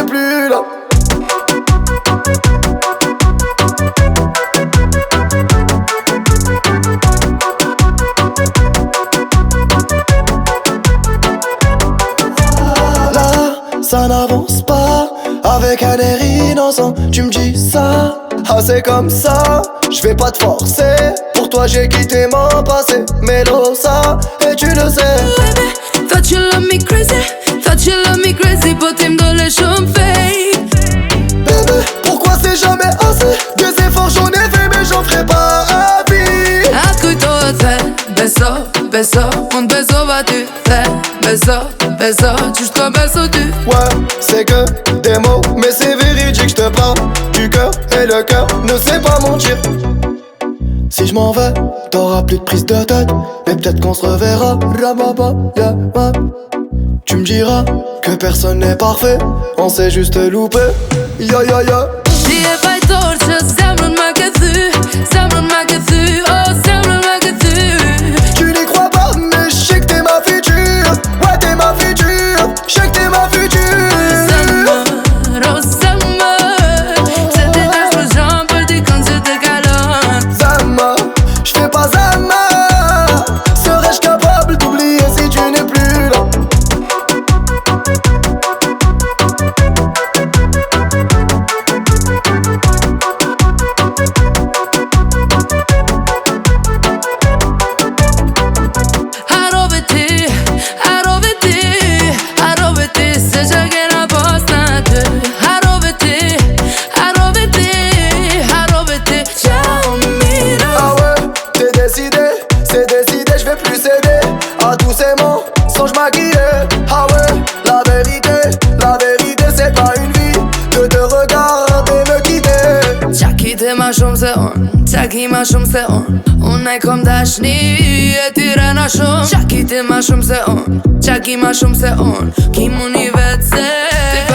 n'est plus là. Là, ça n'avance pas. Avec un air innocent, tu me dis ça. Ah, c'est comme ça, je vais pas te forcer. Pour toi, j'ai quitté mon passé. Mélo, ça, et tu le sais. Baby, thought you love me crazy. Thought you love me crazy, but I'm beso, beso, un beso va-tu faire? Beso, beso, jusqu'au beso tu. Ouais, c'est que des mots, mais c'est véridique, je te parle du cœur et le cœur ne sait pas mentir. Si je m'en vais, t'auras plus de prise de tête, mais peut-être qu'on se reverra. Tu me diras que personne n'est parfait, on s'est juste loupé. Ya ya ya. doucement, songe ma guillée. Ah ouais, la vérité, la vérité, c'est pas une vie de te regarder me quitter. Qa kite ma shumë se on, qa ki ma shumë se on. Unë e kom dashni Et tyre na shumë. Qa kite ma shumë se on, qa ki ma shumë se on. Kim unë i vetë se.